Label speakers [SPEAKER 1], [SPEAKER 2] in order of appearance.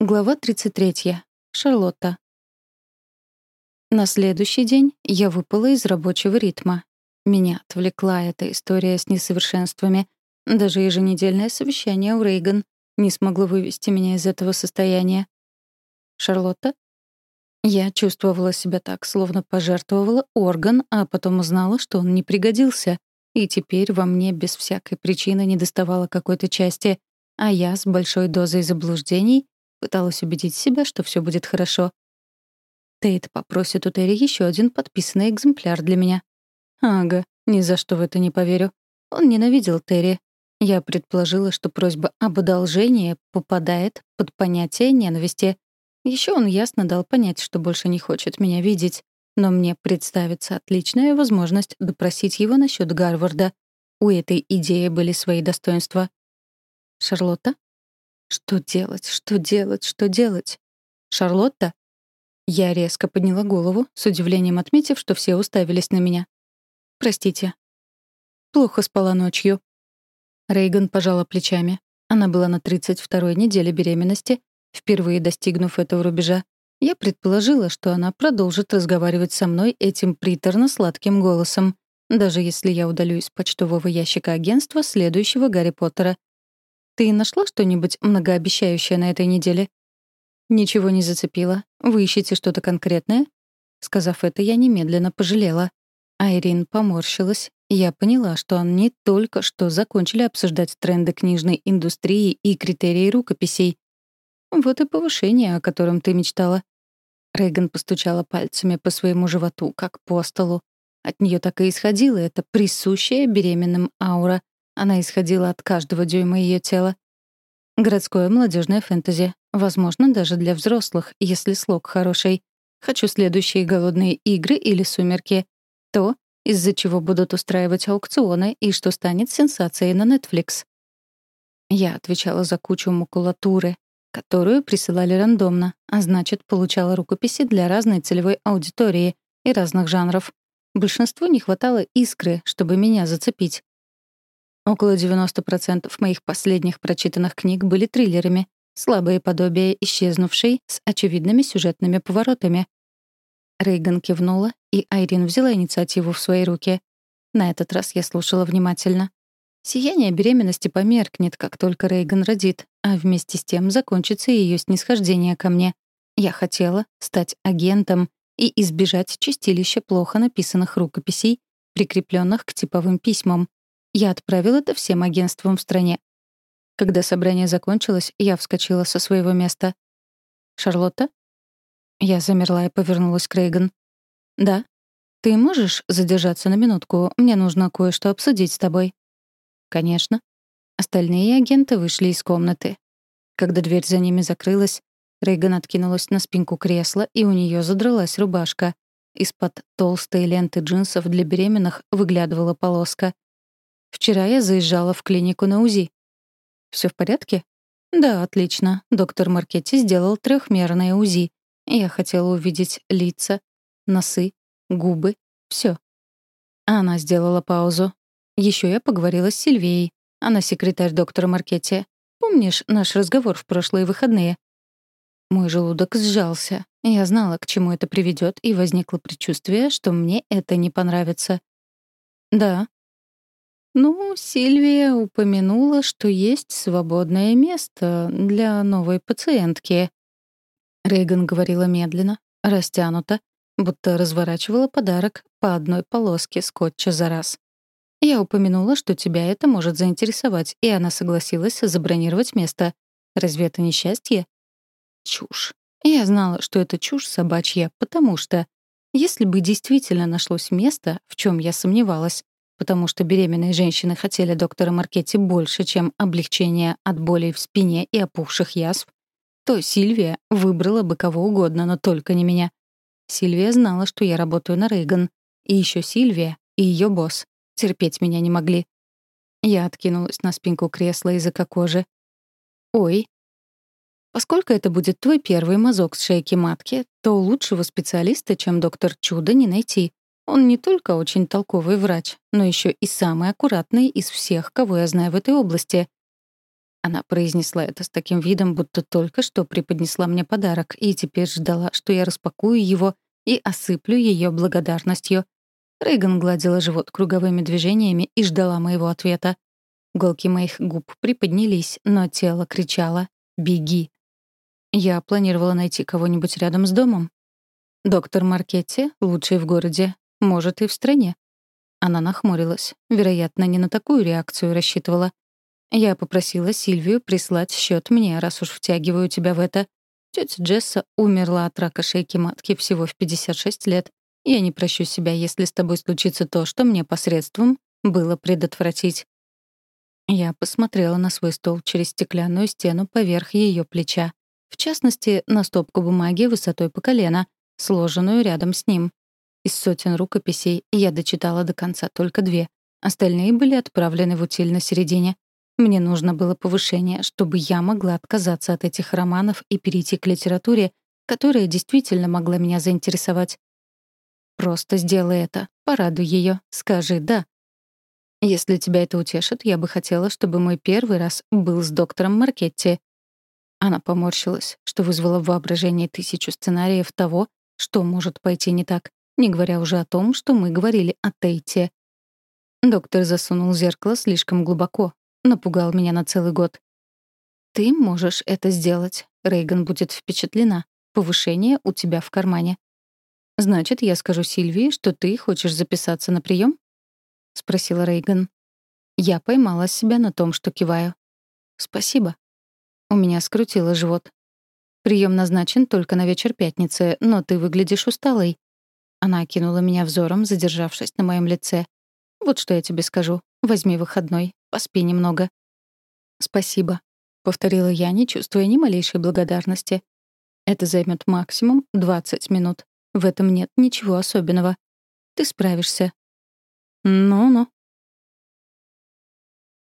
[SPEAKER 1] Глава 33. Шарлотта. На следующий день я выпала из рабочего ритма. Меня отвлекла эта история с несовершенствами. Даже еженедельное совещание у Рейган не смогло вывести меня из этого состояния. Шарлотта? Я чувствовала себя так, словно пожертвовала орган, а потом узнала, что он не пригодился. И теперь во мне без всякой причины недоставало какой-то части, а я с большой дозой заблуждений — Пыталась убедить себя, что все будет хорошо. Тейт попросит у Терри еще один подписанный экземпляр для меня. Ага, ни за что в это не поверю. Он ненавидел Терри. Я предположила, что просьба об одолжении попадает под понятие ненависти. Еще он ясно дал понять, что больше не хочет меня видеть. Но мне представится отличная возможность допросить его насчет Гарварда. У этой идеи были свои достоинства. «Шарлотта?» Что делать, что делать, что делать? Шарлотта? Я резко подняла голову, с удивлением отметив, что все уставились на меня. Простите. Плохо спала ночью. Рейган пожала плечами. Она была на 32-й неделе беременности, впервые достигнув этого рубежа. Я предположила, что она продолжит разговаривать со мной этим приторно-сладким голосом, даже если я удалю из почтового ящика агентства следующего Гарри Поттера — ты нашла что-нибудь многообещающее на этой неделе? Ничего не зацепило. Вы ищете что-то конкретное? Сказав это, я немедленно пожалела. Айрин поморщилась. Я поняла, что они только что закончили обсуждать тренды книжной индустрии и критерии рукописей. Вот и повышение, о котором ты мечтала. Рейган постучала пальцами по своему животу, как по столу. От нее так и исходила эта присущая беременным аура — она исходила от каждого дюйма ее тела. Городское молодежное фэнтези. Возможно, даже для взрослых, если слог хороший. Хочу следующие голодные игры или сумерки. То, из-за чего будут устраивать аукционы и что станет сенсацией на Netflix. Я отвечала за кучу макулатуры, которую присылали рандомно, а значит, получала рукописи для разной целевой аудитории и разных жанров. Большинству не хватало искры, чтобы меня зацепить. Около 90% моих последних прочитанных книг были триллерами, слабые подобия исчезнувшей с очевидными сюжетными поворотами. Рейган кивнула, и Айрин взяла инициативу в свои руки. На этот раз я слушала внимательно. Сияние беременности померкнет, как только Рейган родит, а вместе с тем закончится ее снисхождение ко мне. Я хотела стать агентом и избежать чистилища плохо написанных рукописей, прикрепленных к типовым письмам. Я отправил это всем агентствам в стране. Когда собрание закончилось, я вскочила со своего места. «Шарлотта?» Я замерла и повернулась к Рейган. «Да. Ты можешь задержаться на минутку? Мне нужно кое-что обсудить с тобой». «Конечно». Остальные агенты вышли из комнаты. Когда дверь за ними закрылась, Рейган откинулась на спинку кресла, и у нее задралась рубашка. Из-под толстой ленты джинсов для беременных выглядывала полоска. Вчера я заезжала в клинику на УЗИ. Все в порядке? Да, отлично. Доктор Маркетти сделал трехмерное УЗИ. Я хотела увидеть лица, носы, губы, все. Она сделала паузу. Еще я поговорила с Сильвией. Она секретарь доктора Маркетти. Помнишь наш разговор в прошлые выходные? Мой желудок сжался. Я знала, к чему это приведет, и возникло предчувствие, что мне это не понравится. Да, ну, Сильвия упомянула, что есть свободное место для новой пациентки. Рейган говорила медленно, растянуто, будто разворачивала подарок по одной полоске скотча за раз. Я упомянула, что тебя это может заинтересовать, и она согласилась забронировать место. Разве это не счастье? Чушь. Я знала, что это чушь собачья, потому что если бы действительно нашлось место, в чем я сомневалась, потому что беременные женщины хотели доктора Маркетти больше, чем облегчение от болей в спине и опухших язв, то Сильвия выбрала бы кого угодно, но только не меня. Сильвия знала, что я работаю на Рейган. И еще Сильвия и ее босс терпеть меня не могли. Я откинулась на спинку кресла языка кожи. «Ой». Поскольку это будет твой первый мазок с шейки матки, то лучшего специалиста, чем доктор Чудо, не найти. Он не только очень толковый врач, но еще и самый аккуратный из всех, кого я знаю в этой области. Она произнесла это с таким видом, будто только что преподнесла мне подарок и теперь ждала, что я распакую его и осыплю ее благодарностью. Рейган гладила живот круговыми движениями и ждала моего ответа. Голки моих губ приподнялись, но тело кричало «Беги!». Я планировала найти кого-нибудь рядом с домом. Доктор Маркетти, лучший в городе, может, и в стране. Она нахмурилась. Вероятно, не на такую реакцию рассчитывала. Я попросила Сильвию прислать счет мне, раз уж втягиваю тебя в это. Тетя Джесса умерла от рака шейки матки всего в 56 лет. Я не прощу себя, если с тобой случится то, что мне посредством было предотвратить. Я посмотрела на свой стол через стеклянную стену поверх ее плеча. В частности, на стопку бумаги высотой по колено, сложенную рядом с ним. Из сотен рукописей я дочитала до конца только две. Остальные были отправлены в утиль на середине. Мне нужно было повышение, чтобы я могла отказаться от этих романов и перейти к литературе, которая действительно могла меня заинтересовать. Просто сделай это, порадуй ее, скажи «да». Если тебя это утешит, я бы хотела, чтобы мой первый раз был с доктором Маркетти. Она поморщилась, что вызвало в воображении тысячу сценариев того, что может пойти не так, не говоря уже о том, что мы говорили о Тейте. Доктор засунул зеркало слишком глубоко, Напугал меня на целый год. Ты можешь это сделать. Рейган будет впечатлена. Повышение у тебя в кармане. Значит, я скажу Сильвии, что ты хочешь записаться на прием? спросила Рейган. Я поймала себя на том, что киваю. Спасибо. У меня скрутило живот. Прием назначен только на вечер пятницы, но ты выглядишь усталой. Она окинула меня взором, задержавшись на моем лице. Вот что я тебе скажу. Возьми выходной, поспи немного». «Спасибо», — повторила я, не чувствуя ни малейшей благодарности. «Это займет максимум 20 минут. В этом нет ничего особенного. Ты справишься». «Ну-ну»,